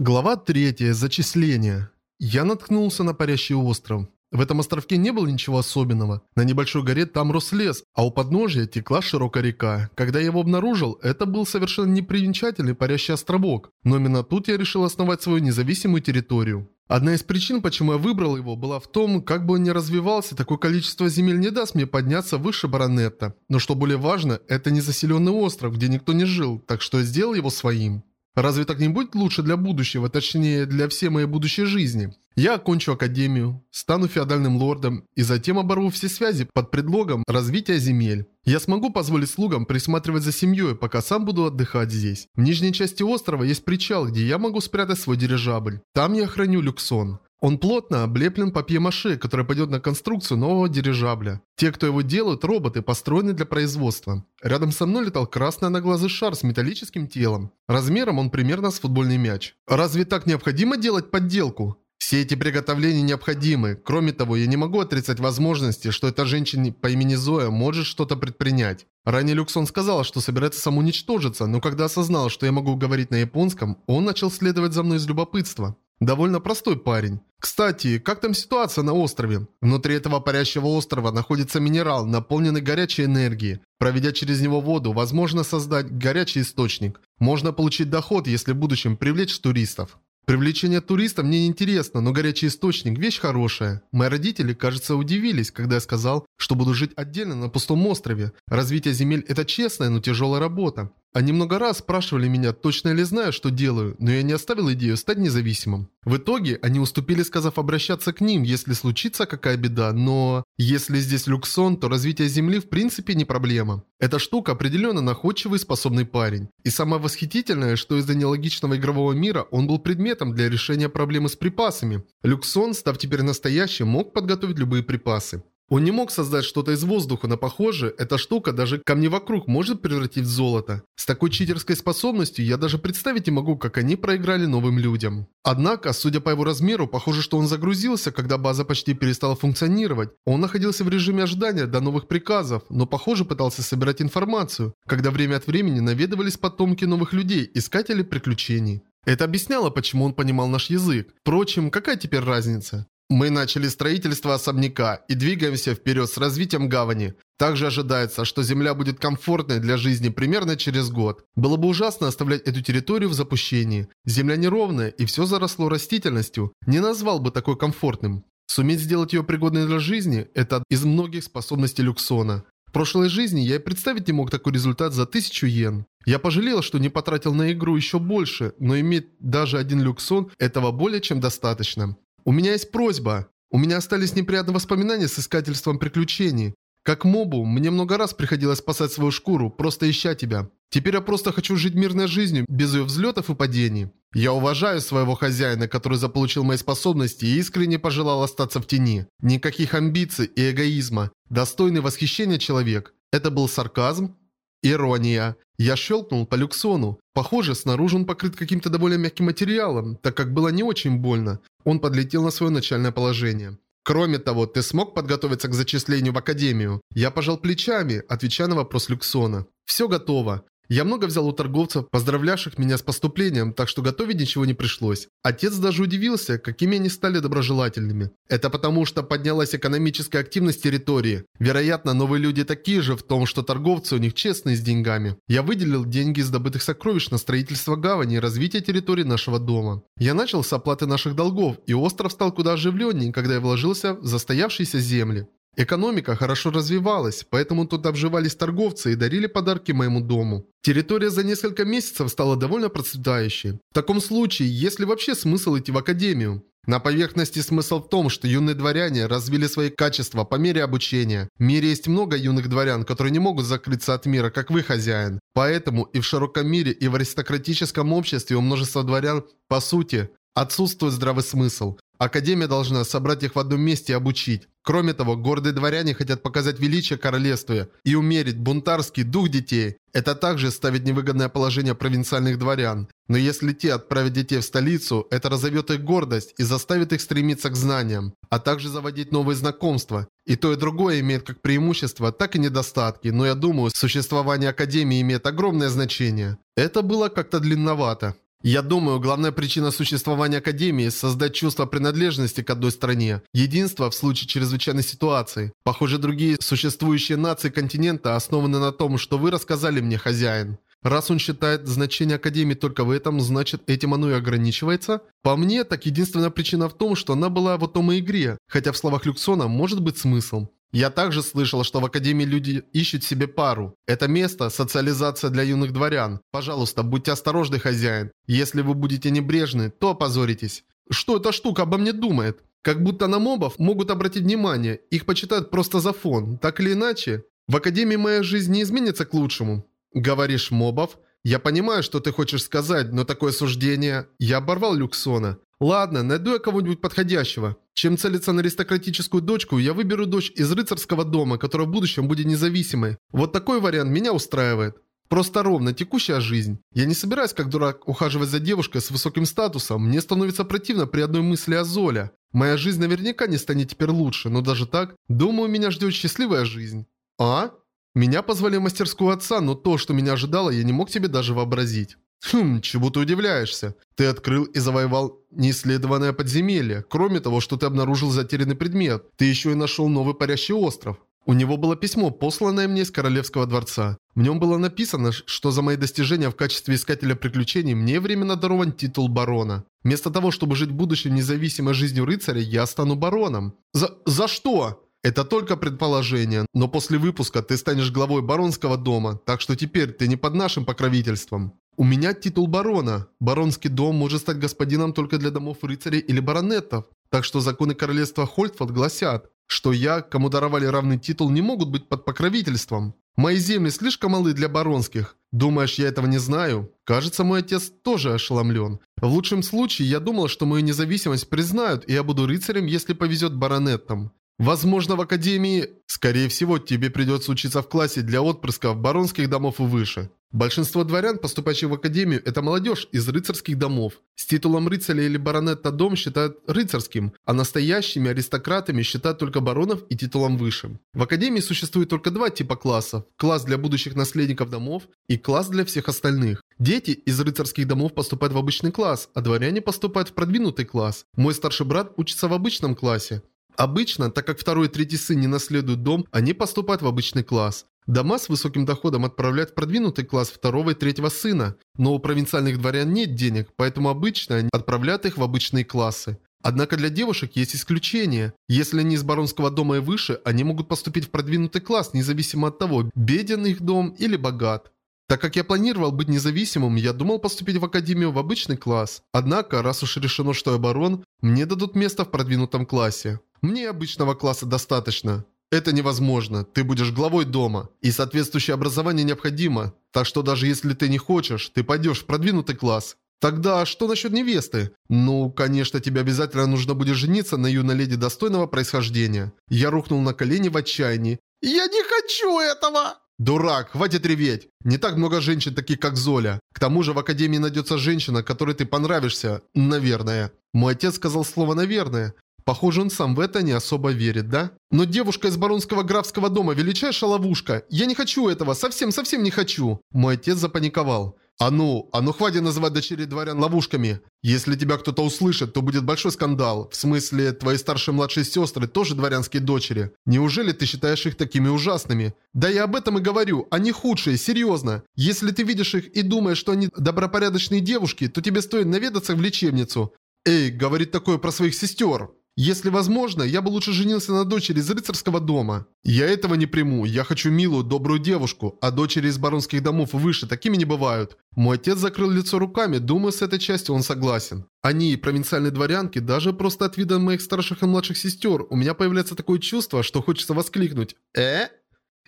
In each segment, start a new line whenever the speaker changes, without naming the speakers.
Глава 3. Зачисление. Я наткнулся на парящий остров. В этом островке не было ничего особенного. На небольшой горе там рос лес, а у подножия текла широкая река. Когда я его обнаружил, это был совершенно непримечательный парящий островок. Но именно тут я решил основать свою независимую территорию. Одна из причин, почему я выбрал его, была в том, как бы он ни развивался, такое количество земель не даст мне подняться выше баронета. Но что более важно, это незаселенный остров, где никто не жил, так что я сделал его своим. Разве так не будет лучше для будущего, точнее для всей моей будущей жизни? Я окончу академию, стану феодальным лордом и затем оборву все связи под предлогом развития земель. Я смогу позволить слугам присматривать за семьей, пока сам буду отдыхать здесь. В нижней части острова есть причал, где я могу спрятать свой дирижабль. Там я храню люксон. Он плотно облеплен папье-маше, который пойдет на конструкцию нового дирижабля. Те, кто его делают, роботы, построены для производства. Рядом со мной летал красный одноглазый шар с металлическим телом. Размером он примерно с футбольный мяч. Разве так необходимо делать подделку? Все эти приготовления необходимы. Кроме того, я не могу отрицать возможности, что эта женщина по имени Зоя может что-то предпринять. Ранее Люксон сказала, что собирается самоуничтожиться, но когда осознал, что я могу говорить на японском, он начал следовать за мной из любопытства. Довольно простой парень. Кстати, как там ситуация на острове? Внутри этого парящего острова находится минерал, наполненный горячей энергией. Проведя через него воду, возможно создать горячий источник. Можно получить доход, если в будущем привлечь туристов. Привлечение туристов мне не интересно, но горячий источник – вещь хорошая. Мои родители, кажется, удивились, когда я сказал, что буду жить отдельно на пустом острове. Развитие земель – это честная, но тяжелая работа. Они много раз спрашивали меня, точно ли знаю, что делаю, но я не оставил идею стать независимым. В итоге они уступили, сказав обращаться к ним, если случится какая беда, но... Если здесь люксон, то развитие Земли в принципе не проблема. Эта штука определенно находчивый и способный парень. И самое восхитительное, что из-за нелогичного игрового мира он был предметом для решения проблемы с припасами. Люксон, став теперь настоящим, мог подготовить любые припасы. Он не мог создать что-то из воздуха, но похоже, эта штука даже камни вокруг может превратить в золото. С такой читерской способностью я даже представить не могу, как они проиграли новым людям. Однако, судя по его размеру, похоже, что он загрузился, когда база почти перестала функционировать. Он находился в режиме ожидания до новых приказов, но похоже пытался собирать информацию, когда время от времени наведывались потомки новых людей, искатели приключений. Это объясняло, почему он понимал наш язык. Впрочем, какая теперь разница? Мы начали строительство особняка и двигаемся вперед с развитием гавани. Также ожидается, что земля будет комфортной для жизни примерно через год. Было бы ужасно оставлять эту территорию в запущении. Земля неровная и все заросло растительностью. Не назвал бы такой комфортным. Суметь сделать ее пригодной для жизни – это из многих способностей Люксона. В прошлой жизни я и представить не мог такой результат за тысячу йен. Я пожалел, что не потратил на игру еще больше, но иметь даже один люксон – этого более чем достаточно. У меня есть просьба. У меня остались неприятные воспоминания с искательством приключений. Как мобу, мне много раз приходилось спасать свою шкуру, просто ища тебя. Теперь я просто хочу жить мирной жизнью, без ее взлетов и падений. Я уважаю своего хозяина, который заполучил мои способности и искренне пожелал остаться в тени. Никаких амбиций и эгоизма. Достойный восхищения человек. Это был сарказм? Ирония. Я щелкнул по люксону. Похоже, снаружи он покрыт каким-то довольно мягким материалом, так как было не очень больно. Он подлетел на свое начальное положение. Кроме того, ты смог подготовиться к зачислению в академию? Я пожал плечами, отвечая на вопрос Люксона. Все готово. Я много взял у торговцев, поздравлявших меня с поступлением, так что готовить ничего не пришлось. Отец даже удивился, какими они стали доброжелательными. Это потому, что поднялась экономическая активность территории. Вероятно, новые люди такие же в том, что торговцы у них честные с деньгами. Я выделил деньги из добытых сокровищ на строительство гавани и развитие территории нашего дома. Я начал с оплаты наших долгов, и остров стал куда оживленнее, когда я вложился в застоявшиеся земли. Экономика хорошо развивалась, поэтому тут обживались торговцы и дарили подарки моему дому. Территория за несколько месяцев стала довольно процветающей. В таком случае, есть ли вообще смысл идти в академию? На поверхности смысл в том, что юные дворяне развили свои качества по мере обучения. В мире есть много юных дворян, которые не могут закрыться от мира, как вы, хозяин. Поэтому и в широком мире, и в аристократическом обществе у множества дворян, по сути, отсутствует здравый смысл. Академия должна собрать их в одном месте и обучить. Кроме того, гордые дворяне хотят показать величие королевства и умерить бунтарский дух детей. Это также ставит невыгодное положение провинциальных дворян. Но если те отправят детей в столицу, это разовьет их гордость и заставит их стремиться к знаниям, а также заводить новые знакомства. И то и другое имеет как преимущества, так и недостатки, но я думаю, существование Академии имеет огромное значение. Это было как-то длинновато. Я думаю, главная причина существования Академии – создать чувство принадлежности к одной стране, единство в случае чрезвычайной ситуации. Похоже, другие существующие нации континента основаны на том, что вы рассказали мне, хозяин. Раз он считает значение Академии только в этом, значит этим оно и ограничивается? По мне, так единственная причина в том, что она была в том и игре, хотя в словах Люксона может быть смысл. Я также слышал, что в Академии люди ищут себе пару. Это место – социализация для юных дворян. Пожалуйста, будьте осторожны, хозяин. Если вы будете небрежны, то опозоритесь. Что эта штука обо мне думает? Как будто на мобов могут обратить внимание, их почитают просто за фон. Так или иначе, в Академии моя жизнь не изменится к лучшему. Говоришь мобов? Я понимаю, что ты хочешь сказать, но такое суждение... Я оборвал Люксона. Ладно, найду я кого-нибудь подходящего. Чем целиться на аристократическую дочку, я выберу дочь из рыцарского дома, которая в будущем будет независимой. Вот такой вариант меня устраивает. Просто ровно текущая жизнь. Я не собираюсь, как дурак, ухаживать за девушкой с высоким статусом. Мне становится противно при одной мысли о Золе. Моя жизнь наверняка не станет теперь лучше, но даже так, думаю, меня ждет счастливая жизнь. А? Меня позвали в мастерскую отца, но то, что меня ожидало, я не мог тебе даже вообразить. Хм, чего ты удивляешься? Ты открыл и завоевал неисследованное подземелье. Кроме того, что ты обнаружил затерянный предмет, ты еще и нашел новый парящий остров. У него было письмо, посланное мне из Королевского дворца. В нем было написано, что за мои достижения в качестве искателя приключений мне временно дарован титул барона. Вместо того, чтобы жить в будущем независимой жизнью рыцаря, я стану бароном. За... за что? Это только предположение, но после выпуска ты станешь главой баронского дома, так что теперь ты не под нашим покровительством. У меня титул барона. Баронский дом может стать господином только для домов рыцарей или баронетов. Так что законы королевства Хольтфорд гласят, что я, кому даровали равный титул, не могут быть под покровительством. Мои земли слишком малы для баронских. Думаешь, я этого не знаю? Кажется, мой отец тоже ошеломлен. В лучшем случае, я думал, что мою независимость признают, и я буду рыцарем, если повезет баронетам. Возможно, в академии... Скорее всего, тебе придется учиться в классе для отпрысков баронских домов и выше. Большинство дворян, поступающих в академию, это молодежь из рыцарских домов. С титулом рыцаря или баронета дом считают рыцарским, а настоящими аристократами считают только баронов и титулом выше. В академии существует только два типа классов. Класс для будущих наследников домов и класс для всех остальных. Дети из рыцарских домов поступают в обычный класс, а дворяне поступают в продвинутый класс. Мой старший брат учится в обычном классе. Обычно, так как второй и третий сын не наследуют дом, они поступают в обычный класс. Дома с высоким доходом отправляют в продвинутый класс второго и третьего сына, но у провинциальных дворян нет денег, поэтому обычно они отправляют их в обычные классы. Однако для девушек есть исключение. Если они из баронского дома и выше, они могут поступить в продвинутый класс, независимо от того, беден их дом или богат. Так как я планировал быть независимым, я думал поступить в академию в обычный класс. Однако, раз уж решено, что я барон, мне дадут место в продвинутом классе. Мне обычного класса достаточно. Это невозможно. Ты будешь главой дома. И соответствующее образование необходимо. Так что даже если ты не хочешь, ты пойдешь в продвинутый класс. Тогда что насчет невесты? Ну, конечно, тебе обязательно нужно будет жениться на юной леди достойного происхождения. Я рухнул на колени в отчаянии. Я не хочу этого! Дурак, хватит реветь. Не так много женщин, таких как Золя. К тому же в академии найдется женщина, которой ты понравишься. Наверное. Мой отец сказал слово «наверное». Похоже, он сам в это не особо верит, да? Но девушка из баронского графского дома – величайшая ловушка. Я не хочу этого, совсем-совсем не хочу. Мой отец запаниковал. А ну, а ну хватит называть дочерей дворян ловушками. Если тебя кто-то услышит, то будет большой скандал. В смысле, твои старшие младшие сестры тоже дворянские дочери. Неужели ты считаешь их такими ужасными? Да я об этом и говорю. Они худшие, серьезно. Если ты видишь их и думаешь, что они добропорядочные девушки, то тебе стоит наведаться в лечебницу. Эй, говорит такое про своих сестер. Если возможно, я бы лучше женился на дочери из рыцарского дома. Я этого не приму. Я хочу милую, добрую девушку, а дочери из баронских домов выше такими не бывают. Мой отец закрыл лицо руками, думаю, с этой частью он согласен. Они, провинциальные дворянки, даже просто от вида моих старших и младших сестер, у меня появляется такое чувство, что хочется воскликнуть. «Э?»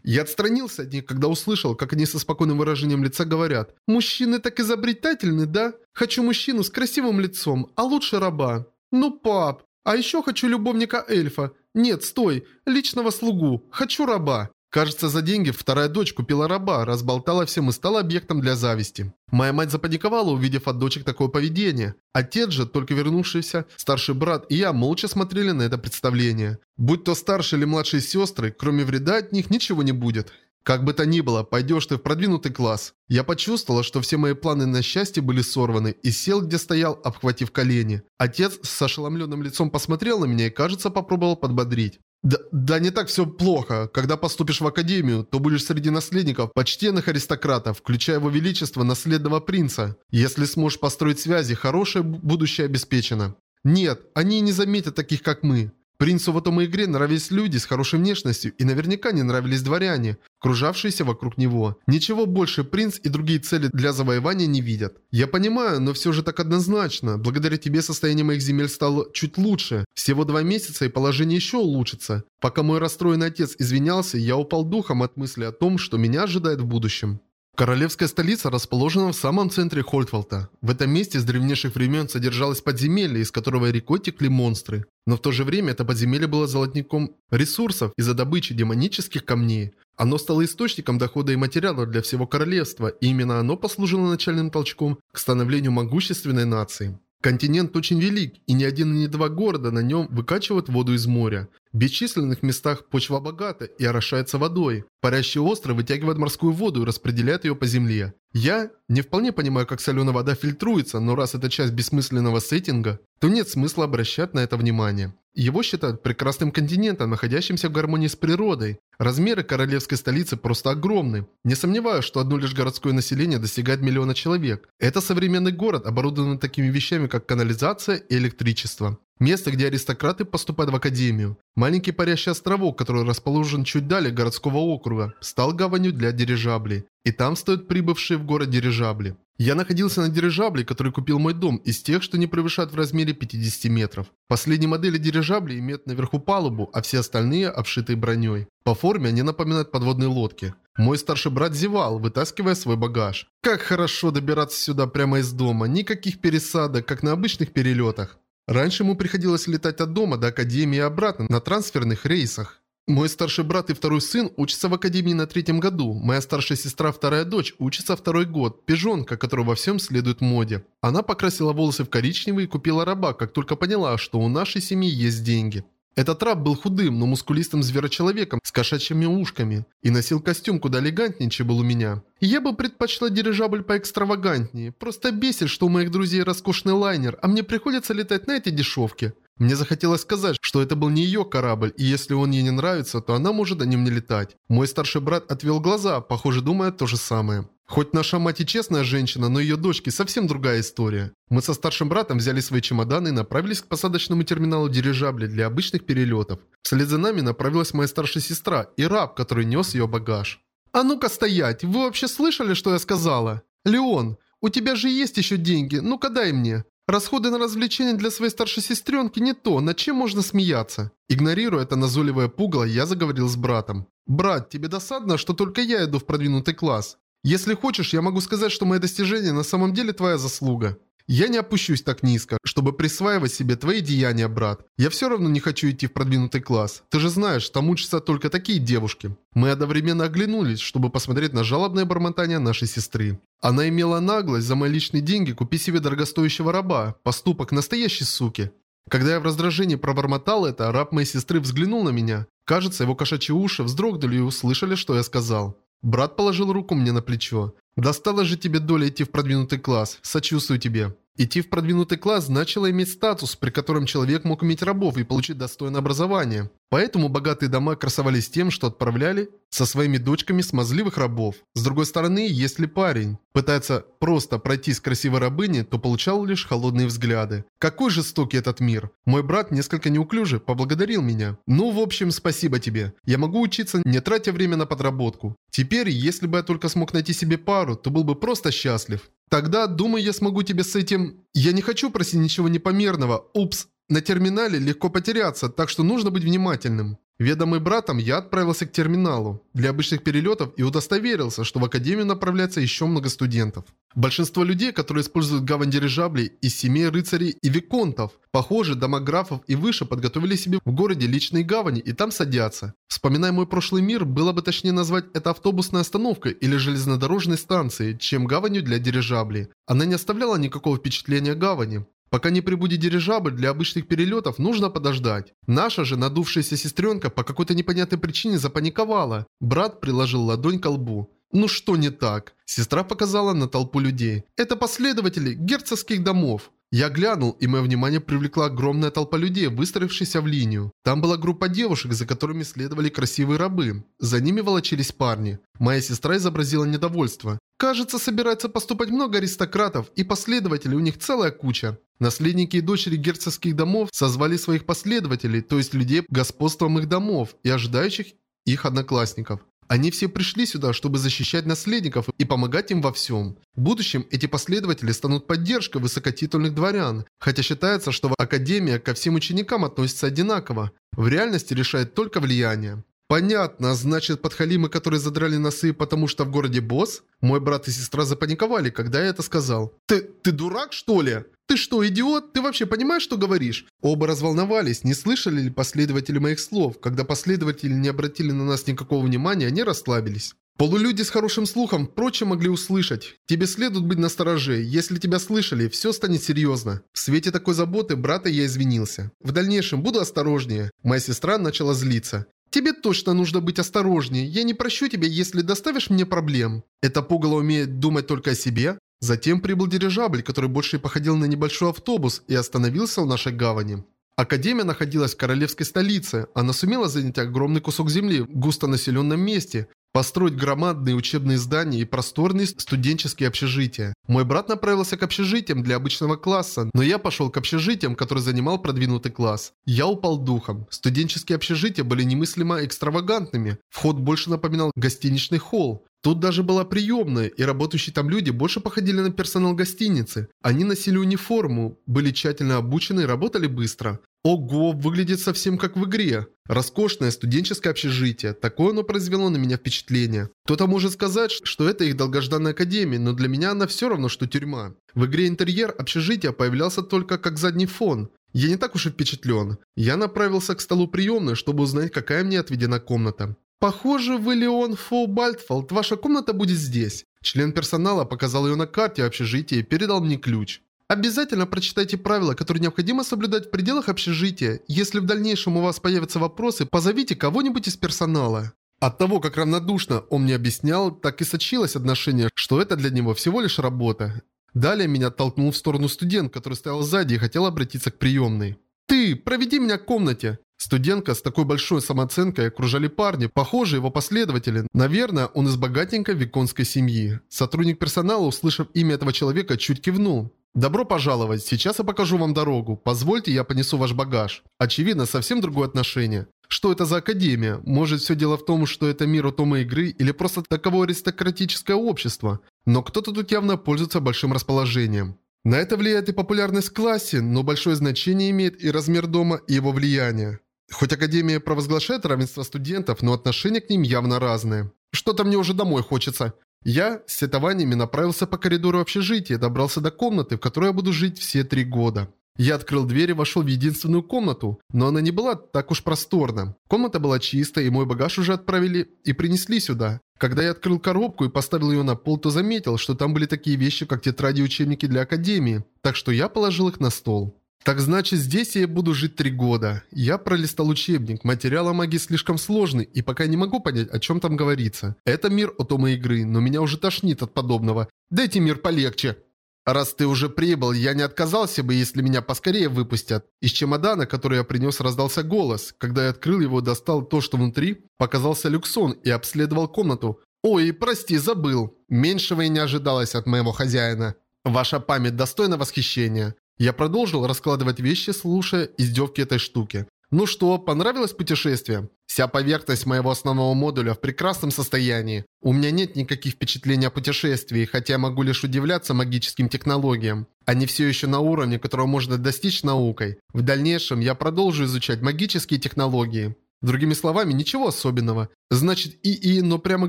Я отстранился от них, когда услышал, как они со спокойным выражением лица говорят. «Мужчины так изобретательны, да? Хочу мужчину с красивым лицом, а лучше раба». «Ну, пап, а еще хочу любовника эльфа. Нет, стой, личного слугу. Хочу раба. Кажется, за деньги вторая дочь купила раба, разболтала всем и стала объектом для зависти. Моя мать запаниковала, увидев от дочек такое поведение. Отец же, только вернувшийся, старший брат и я молча смотрели на это представление. Будь то старшие или младшие сестры, кроме вреда от них ничего не будет. Как бы то ни было, пойдешь ты в продвинутый класс. Я почувствовала, что все мои планы на счастье были сорваны, и сел, где стоял, обхватив колени. Отец с ошеломленным лицом посмотрел на меня и, кажется, попробовал подбодрить. Да, да не так все плохо. Когда поступишь в академию, то будешь среди наследников почтенных аристократов, включая его величество наследного принца. Если сможешь построить связи, хорошее будущее обеспечено. Нет, они не заметят таких, как мы. Принцу в этом игре нравились люди с хорошей внешностью и наверняка не нравились дворяне, кружавшиеся вокруг него. Ничего больше принц и другие цели для завоевания не видят. Я понимаю, но все же так однозначно. Благодаря тебе состояние моих земель стало чуть лучше. Всего два месяца и положение еще улучшится. Пока мой расстроенный отец извинялся, я упал духом от мысли о том, что меня ожидает в будущем. Королевская столица расположена в самом центре Хольтвалта. В этом месте с древнейших времен содержалось подземелье, из которого рекой текли монстры. Но в то же время это подземелье было золотником ресурсов из-за добычи демонических камней. Оно стало источником дохода и материала для всего королевства, и именно оно послужило начальным толчком к становлению могущественной нации. Континент очень велик, и ни один и ни два города на нем выкачивают воду из моря. В бесчисленных местах почва богата и орошается водой. Парящий остров вытягивает морскую воду и распределяет ее по земле. Я не вполне понимаю, как соленая вода фильтруется, но раз это часть бессмысленного сеттинга, то нет смысла обращать на это внимание. Его считают прекрасным континентом, находящимся в гармонии с природой. Размеры королевской столицы просто огромны. Не сомневаюсь, что одно лишь городское население достигает миллиона человек. Это современный город, оборудованный такими вещами, как канализация и электричество. Место, где аристократы поступают в академию. Маленький парящий островок, который расположен чуть далее городского округа, стал гаванью для дирижаблей. И там стоят прибывшие в город дирижабли. Я находился на дирижабле, который купил мой дом, из тех, что не превышают в размере 50 метров. Последние модели дирижаблей имеют наверху палубу, а все остальные обшитые броней. По форме они напоминают подводные лодки. Мой старший брат зевал, вытаскивая свой багаж. Как хорошо добираться сюда прямо из дома, никаких пересадок, как на обычных перелетах. Раньше ему приходилось летать от дома до академии и обратно на трансферных рейсах. Мой старший брат и второй сын учатся в академии на третьем году. Моя старшая сестра, вторая дочь, учится второй год. Пижонка, которая во всем следует моде. Она покрасила волосы в коричневый и купила раба, как только поняла, что у нашей семьи есть деньги. Этот раб был худым, но мускулистым зверочеловеком с кошачьими ушками и носил костюм куда элегантнее, чем был у меня. Я бы предпочла дирижабль поэкстравагантнее. Просто бесит, что у моих друзей роскошный лайнер, а мне приходится летать на эти дешевки. Мне захотелось сказать, что это был не ее корабль, и если он ей не нравится, то она может на нем не летать. Мой старший брат отвел глаза, похоже, думая то же самое. Хоть наша мать и честная женщина, но ее дочки совсем другая история. Мы со старшим братом взяли свои чемоданы и направились к посадочному терминалу дирижабли для обычных перелетов. Вслед за нами направилась моя старшая сестра и раб, который нес ее багаж. «А ну-ка стоять! Вы вообще слышали, что я сказала? Леон, у тебя же есть еще деньги, ну-ка дай мне!» Расходы на развлечения для своей старшей сестренки не то, над чем можно смеяться. Игнорируя это назойливое пугало, я заговорил с братом. «Брат, тебе досадно, что только я иду в продвинутый класс? Если хочешь, я могу сказать, что мое достижение на самом деле твоя заслуга. Я не опущусь так низко, чтобы присваивать себе твои деяния, брат. Я все равно не хочу идти в продвинутый класс. Ты же знаешь, там учатся только такие девушки. Мы одновременно оглянулись, чтобы посмотреть на жалобное бормотание нашей сестры. Она имела наглость за мои личные деньги купить себе дорогостоящего раба. Поступок настоящей суки. Когда я в раздражении пробормотал это, раб моей сестры взглянул на меня. Кажется, его кошачьи уши вздрогнули и услышали, что я сказал. Брат положил руку мне на плечо. «Достало же тебе доля идти в продвинутый класс. Сочувствую тебе». Идти в продвинутый класс значило иметь статус, при котором человек мог иметь рабов и получить достойное образование. Поэтому богатые дома красовались тем, что отправляли со своими дочками смазливых рабов. С другой стороны, если парень пытается просто пройти с красивой рабыни, то получал лишь холодные взгляды. Какой жестокий этот мир. Мой брат несколько неуклюже поблагодарил меня. Ну, в общем, спасибо тебе. Я могу учиться, не тратя время на подработку. Теперь, если бы я только смог найти себе пару, то был бы просто счастлив. Тогда, думаю, я смогу тебе с этим... Я не хочу просить ничего непомерного. Упс, на терминале легко потеряться, так что нужно быть внимательным. Ведомый братом, я отправился к терминалу для обычных перелетов и удостоверился, что в академию направляется еще много студентов. Большинство людей, которые используют гавань дирижаблей из семей рыцарей и виконтов, похоже, домографов и выше подготовили себе в городе личные гавани и там садятся. Вспоминая мой прошлый мир, было бы точнее назвать это автобусной остановкой или железнодорожной станцией, чем гаванью для дирижаблей. Она не оставляла никакого впечатления гавани. Пока не прибудет дирижабль, для обычных перелетов нужно подождать. Наша же надувшаяся сестренка по какой-то непонятной причине запаниковала. Брат приложил ладонь к лбу. Ну что не так? Сестра показала на толпу людей. Это последователи герцогских домов. Я глянул, и мое внимание привлекла огромная толпа людей, выстроившихся в линию. Там была группа девушек, за которыми следовали красивые рабы. За ними волочились парни. Моя сестра изобразила недовольство. Кажется, собирается поступать много аристократов, и последователей у них целая куча. Наследники и дочери герцогских домов созвали своих последователей, то есть людей господством их домов и ожидающих их одноклассников. Они все пришли сюда, чтобы защищать наследников и помогать им во всем. В будущем эти последователи станут поддержкой высокотитульных дворян, хотя считается, что Академия ко всем ученикам относится одинаково. В реальности решает только влияние. Понятно, значит подхалимы, которые задрали носы, потому что в городе босс? Мой брат и сестра запаниковали, когда я это сказал. Ты, ты дурак что ли? «Ты что, идиот? Ты вообще понимаешь, что говоришь?» Оба разволновались, не слышали ли последователи моих слов. Когда последователи не обратили на нас никакого внимания, они расслабились. Полулюди с хорошим слухом, впрочем, могли услышать. Тебе следует быть настороже. Если тебя слышали, все станет серьезно. В свете такой заботы брата я извинился. В дальнейшем буду осторожнее. Моя сестра начала злиться. Тебе точно нужно быть осторожнее. Я не прощу тебя, если доставишь мне проблем. Это пугало умеет думать только о себе? Затем прибыл дирижабль, который больше походил на небольшой автобус и остановился в нашей гавани. Академия находилась в королевской столице. Она сумела занять огромный кусок земли в густонаселенном месте, построить громадные учебные здания и просторные студенческие общежития. Мой брат направился к общежитиям для обычного класса, но я пошел к общежитиям, который занимал продвинутый класс. Я упал духом. Студенческие общежития были немыслимо экстравагантными. Вход больше напоминал гостиничный холл. Тут даже была приемная, и работающие там люди больше походили на персонал гостиницы. Они носили униформу, были тщательно обучены и работали быстро. Ого, выглядит совсем как в игре. Роскошное студенческое общежитие. Такое оно произвело на меня впечатление. Кто-то может сказать, что это их долгожданная академия, но для меня она все равно, что тюрьма. В игре интерьер общежития появлялся только как задний фон. Я не так уж и впечатлен. Я направился к столу приемной, чтобы узнать, какая мне отведена комната. «Похоже, вы Леон Фоу Бальтфолд. Ваша комната будет здесь». Член персонала показал ее на карте общежития и передал мне ключ. Обязательно прочитайте правила, которые необходимо соблюдать в пределах общежития. Если в дальнейшем у вас появятся вопросы, позовите кого-нибудь из персонала. От того, как равнодушно он мне объяснял, так и сочилось отношение, что это для него всего лишь работа. Далее меня толкнул в сторону студент, который стоял сзади и хотел обратиться к приемной. «Ты, проведи меня к комнате!» Студентка с такой большой самооценкой окружали парни, похожие его последователи. Наверное, он из богатенькой виконской семьи. Сотрудник персонала, услышав имя этого человека, чуть кивнул. «Добро пожаловать, сейчас я покажу вам дорогу. Позвольте, я понесу ваш багаж». Очевидно, совсем другое отношение. Что это за академия? Может, все дело в том, что это мир утома игры или просто таково аристократическое общество? Но кто-то тут явно пользуется большим расположением. На это влияет и популярность в классе, но большое значение имеет и размер дома, и его влияние. Хоть Академия провозглашает равенство студентов, но отношение к ним явно разное. Что-то мне уже домой хочется. Я с сетованиями направился по коридору общежития и добрался до комнаты, в которой я буду жить все три года. Я открыл дверь и вошел в единственную комнату, но она не была так уж просторна. Комната была чистая, и мой багаж уже отправили и принесли сюда. Когда я открыл коробку и поставил ее на пол, то заметил, что там были такие вещи, как тетради и учебники для академии, так что я положил их на стол. Так значит, здесь я буду жить три года. Я пролистал учебник. Материал о магии слишком сложный, и пока не могу понять, о чем там говорится. Это мир Отома игры, но меня уже тошнит от подобного. Дайте мир полегче. Раз ты уже прибыл, я не отказался бы, если меня поскорее выпустят. Из чемодана, который я принес, раздался голос. Когда я открыл его достал то, что внутри, показался Люксон и обследовал комнату. Ой, прости, забыл. Меньшего и не ожидалось от моего хозяина. Ваша память достойна восхищения. Я продолжил раскладывать вещи, слушая издевки этой штуки. Ну что, понравилось путешествие? Вся поверхность моего основного модуля в прекрасном состоянии. У меня нет никаких впечатлений о путешествии, хотя я могу лишь удивляться магическим технологиям. Они все еще на уровне, которого можно достичь наукой. В дальнейшем я продолжу изучать магические технологии. Другими словами, ничего особенного. Значит, ИИ, но прямо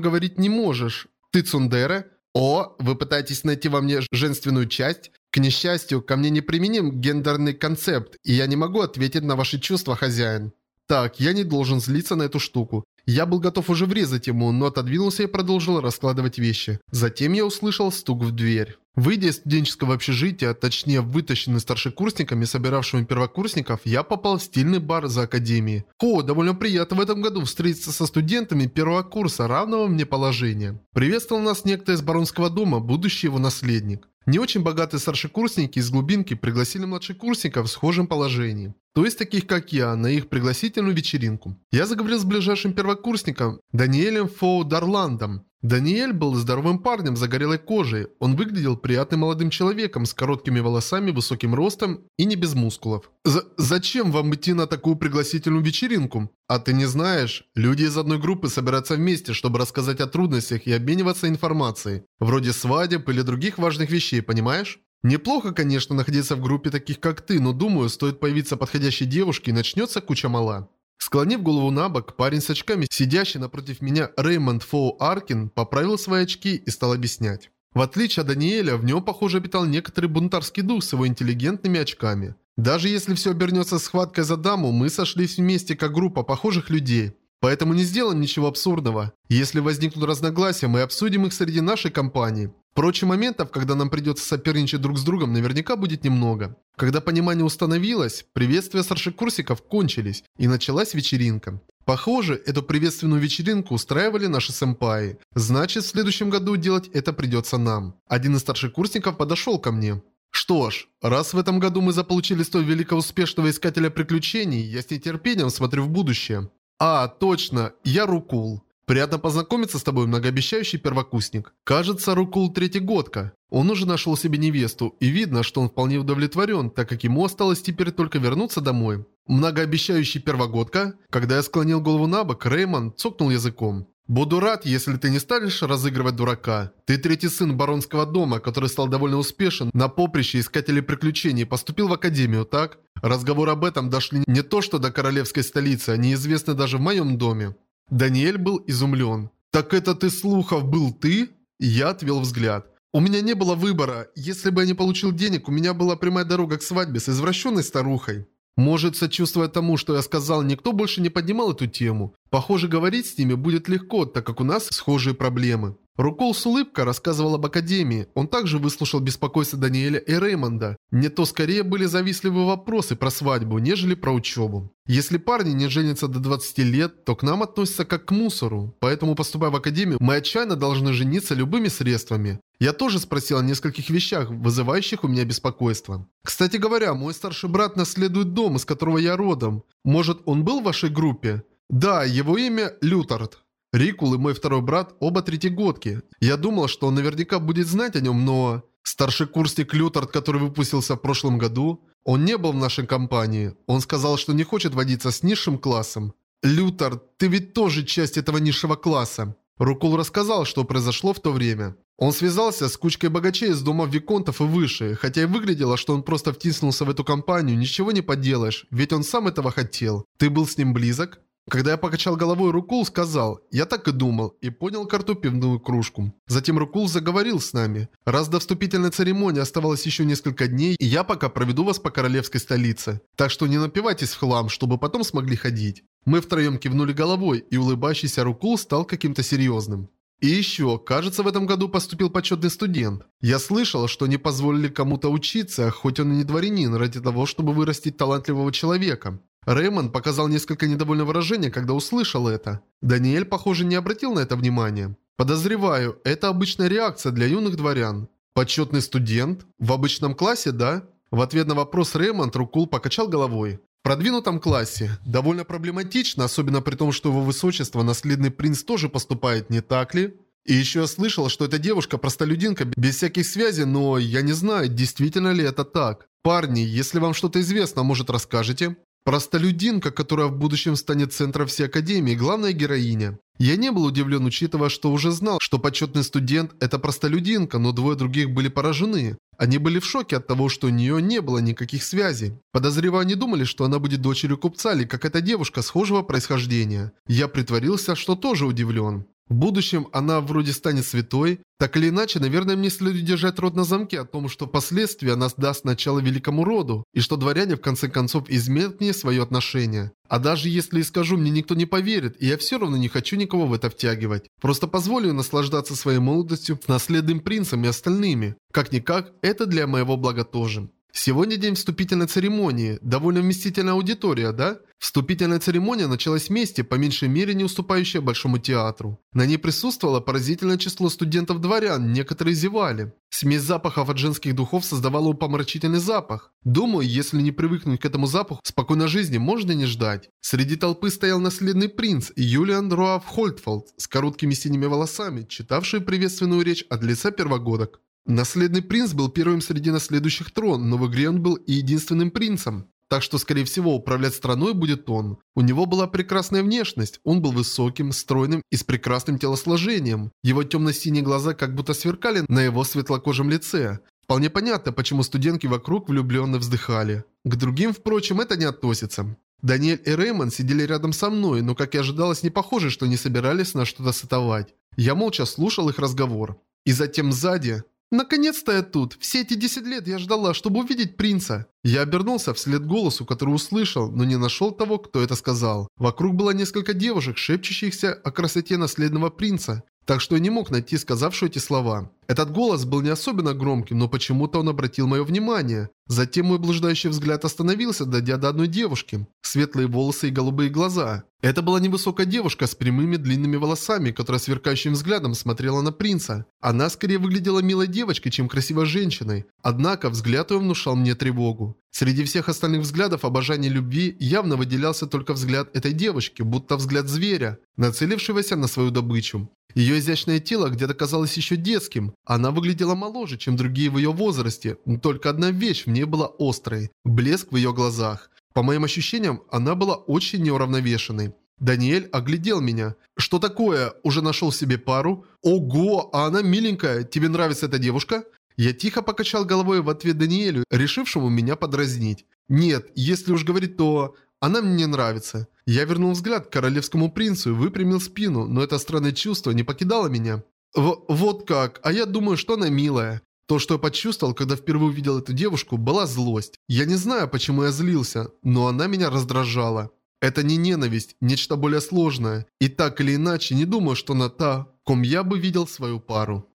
говорить не можешь. Ты Цундера? О, вы пытаетесь найти во мне женственную часть? К несчастью, ко мне не применим гендерный концепт, и я не могу ответить на ваши чувства, хозяин. Так, я не должен злиться на эту штуку. Я был готов уже врезать ему, но отодвинулся и продолжил раскладывать вещи. Затем я услышал стук в дверь. Выйдя из студенческого общежития, точнее вытащенный старшекурсниками, собиравшими первокурсников, я попал в стильный бар за академией. О, довольно приятно в этом году встретиться со студентами первого курса равного мне положения. Приветствовал нас некто из баронского дома, будущий его наследник. Не очень богатые старшекурсники из глубинки пригласили младшекурсников в схожем положении. То есть таких как я, на их пригласительную вечеринку. Я заговорил с ближайшим первокурсником Даниэлем Фоу Дарландом. Даниэль был здоровым парнем с загорелой кожей. Он выглядел приятным молодым человеком с короткими волосами, высоким ростом и не без мускулов. З «Зачем вам идти на такую пригласительную вечеринку? А ты не знаешь? Люди из одной группы собираются вместе, чтобы рассказать о трудностях и обмениваться информацией. Вроде свадеб или других важных вещей, понимаешь?» Неплохо, конечно, находиться в группе таких, как ты, но думаю, стоит появиться подходящей девушке и начнется куча мала. Склонив голову на бок, парень с очками, сидящий напротив меня Реймонд Фоу Аркин, поправил свои очки и стал объяснять. В отличие от Даниэля, в нем, похоже, обитал некоторый бунтарский дух с его интеллигентными очками. Даже если все обернется схваткой за даму, мы сошлись вместе как группа похожих людей. Поэтому не сделаем ничего абсурдного. Если возникнут разногласия, мы обсудим их среди нашей компании. Впрочем, моментов, когда нам придется соперничать друг с другом, наверняка будет немного. Когда понимание установилось, приветствия старшекурсиков кончились, и началась вечеринка. Похоже, эту приветственную вечеринку устраивали наши сэмпаи. Значит, в следующем году делать это придется нам. Один из старшекурсников подошел ко мне. Что ж, раз в этом году мы заполучили столь великоуспешного искателя приключений, я с нетерпением смотрю в будущее. А, точно, я Рукул. Приятно познакомиться с тобой, многообещающий первокурсник. Кажется, Рукул третьегодка. Он уже нашел себе невесту, и видно, что он вполне удовлетворен, так как ему осталось теперь только вернуться домой. Многообещающий первогодка? Когда я склонил голову на бок, Реймон цокнул языком. «Буду рад, если ты не станешь разыгрывать дурака. Ты третий сын баронского дома, который стал довольно успешен на поприще искателей приключений, поступил в академию, так? Разговор об этом дошли не то что до королевской столицы, они известны даже в моем доме. Даниэль был изумлен. «Так это ты слухов был ты?» Я отвел взгляд. «У меня не было выбора. Если бы я не получил денег, у меня была прямая дорога к свадьбе с извращенной старухой». Может, сочувствуя тому, что я сказал, никто больше не поднимал эту тему. Похоже, говорить с ними будет легко, так как у нас схожие проблемы. Рукол с улыбкой рассказывал об Академии. Он также выслушал беспокойство Даниэля и Реймонда. Не то скорее были завистливые вопросы про свадьбу, нежели про учебу. Если парни не женятся до 20 лет, то к нам относятся как к мусору. Поэтому, поступая в Академию, мы отчаянно должны жениться любыми средствами. Я тоже спросил о нескольких вещах, вызывающих у меня беспокойство. Кстати говоря, мой старший брат наследует дом, из которого я родом. Может, он был в вашей группе? Да, его имя Лютард. Рикул и мой второй брат оба третьегодки. Я думал, что он наверняка будет знать о нем, но... Старший курсник Лютард, который выпустился в прошлом году, он не был в нашей компании. Он сказал, что не хочет водиться с низшим классом. Лютард, ты ведь тоже часть этого низшего класса. Рукул рассказал, что произошло в то время. Он связался с кучкой богачей из дома Виконтов и выше, хотя и выглядело, что он просто втиснулся в эту компанию, ничего не поделаешь, ведь он сам этого хотел. Ты был с ним близок? Когда я покачал головой, Рукул сказал «Я так и думал» и понял карту пивную кружку. Затем Рукул заговорил с нами. Раз до вступительной церемонии оставалось еще несколько дней, и я пока проведу вас по королевской столице. Так что не напивайтесь в хлам, чтобы потом смогли ходить. Мы втроем кивнули головой, и улыбающийся Рукул стал каким-то серьезным. И еще, кажется, в этом году поступил почетный студент. Я слышал, что не позволили кому-то учиться, хоть он и не дворянин, ради того, чтобы вырастить талантливого человека. Рэймон показал несколько недовольное выражение, когда услышал это. Даниэль, похоже, не обратил на это внимания. Подозреваю, это обычная реакция для юных дворян. Почетный студент? В обычном классе, да? В ответ на вопрос Рэймонд Рукул покачал головой. В продвинутом классе. Довольно проблематично, особенно при том, что его высочество, наследный принц, тоже поступает, не так ли? И еще я слышал, что эта девушка простолюдинка без всяких связей, но я не знаю, действительно ли это так. Парни, если вам что-то известно, может расскажете? Простолюдинка, которая в будущем станет центром всей Академии, главная героиня. Я не был удивлен, учитывая, что уже знал, что почетный студент – это простолюдинка, но двое других были поражены. Они были в шоке от того, что у нее не было никаких связей. Подозреваю, они думали, что она будет дочерью купца или какая-то девушка схожего происхождения. Я притворился, что тоже удивлен. В будущем она вроде станет святой. Так или иначе, наверное, мне следует держать рот на замке о том, что впоследствии она даст начало великому роду, и что дворяне в конце концов изменят мне свое отношение. А даже если и скажу, мне никто не поверит, и я все равно не хочу никого в это втягивать. Просто позволю наслаждаться своей молодостью с наследным принцем и остальными. Как-никак, это для моего блага тоже. Сегодня день вступительной церемонии. Довольно вместительная аудитория, да? Вступительная церемония началась вместе, по меньшей мере не уступающая Большому театру. На ней присутствовало поразительное число студентов-дворян, некоторые зевали. Смесь запахов от женских духов создавала упомрачительный запах. Думаю, если не привыкнуть к этому запаху, спокойной жизни можно не ждать. Среди толпы стоял наследный принц Юлиан Руаф Хольтфолд с короткими синими волосами, читавший приветственную речь от лица первогодок. Наследный принц был первым среди наследующих трон, но в игре он был и единственным принцем. Так что, скорее всего, управлять страной будет он. У него была прекрасная внешность, он был высоким, стройным и с прекрасным телосложением. Его темно-синие глаза как будто сверкали на его светлокожем лице. Вполне понятно, почему студентки вокруг влюбленно вздыхали. К другим, впрочем, это не относится. Даниэль и Реймон сидели рядом со мной, но, как и ожидалось, не похоже, что они собирались на что-то сатовать. Я молча слушал их разговор. И затем сзади «Наконец-то я тут! Все эти 10 лет я ждала, чтобы увидеть принца!» Я обернулся вслед голосу, который услышал, но не нашел того, кто это сказал. Вокруг было несколько девушек, шепчущихся о красоте наследного принца. Так что я не мог найти сказавшую эти слова. Этот голос был не особенно громким, но почему-то он обратил мое внимание. Затем мой блуждающий взгляд остановился, дойдя до одной девушки. Светлые волосы и голубые глаза. Это была невысокая девушка с прямыми длинными волосами, которая сверкающим взглядом смотрела на принца. Она скорее выглядела милой девочкой, чем красивой женщиной. Однако взгляд ее внушал мне тревогу. Среди всех остальных взглядов обожания любви явно выделялся только взгляд этой девочки, будто взгляд зверя, нацелившегося на свою добычу. Ее изящное тело где-то казалось еще детским. Она выглядела моложе, чем другие в ее возрасте, только одна вещь в ней была острой – блеск в ее глазах. По моим ощущениям, она была очень неуравновешенной. Даниэль оглядел меня. «Что такое? Уже нашел себе пару? Ого, а она миленькая. Тебе нравится эта девушка?» Я тихо покачал головой в ответ Даниэлю, решившему меня подразнить. «Нет, если уж говорить, то она мне не нравится. Я вернул взгляд к королевскому принцу и выпрямил спину, но это странное чувство не покидало меня. В вот как, а я думаю, что она милая. То, что я почувствовал, когда впервые увидел эту девушку, была злость. Я не знаю, почему я злился, но она меня раздражала. Это не ненависть, нечто более сложное. И так или иначе, не думаю, что она та, ком я бы видел свою пару.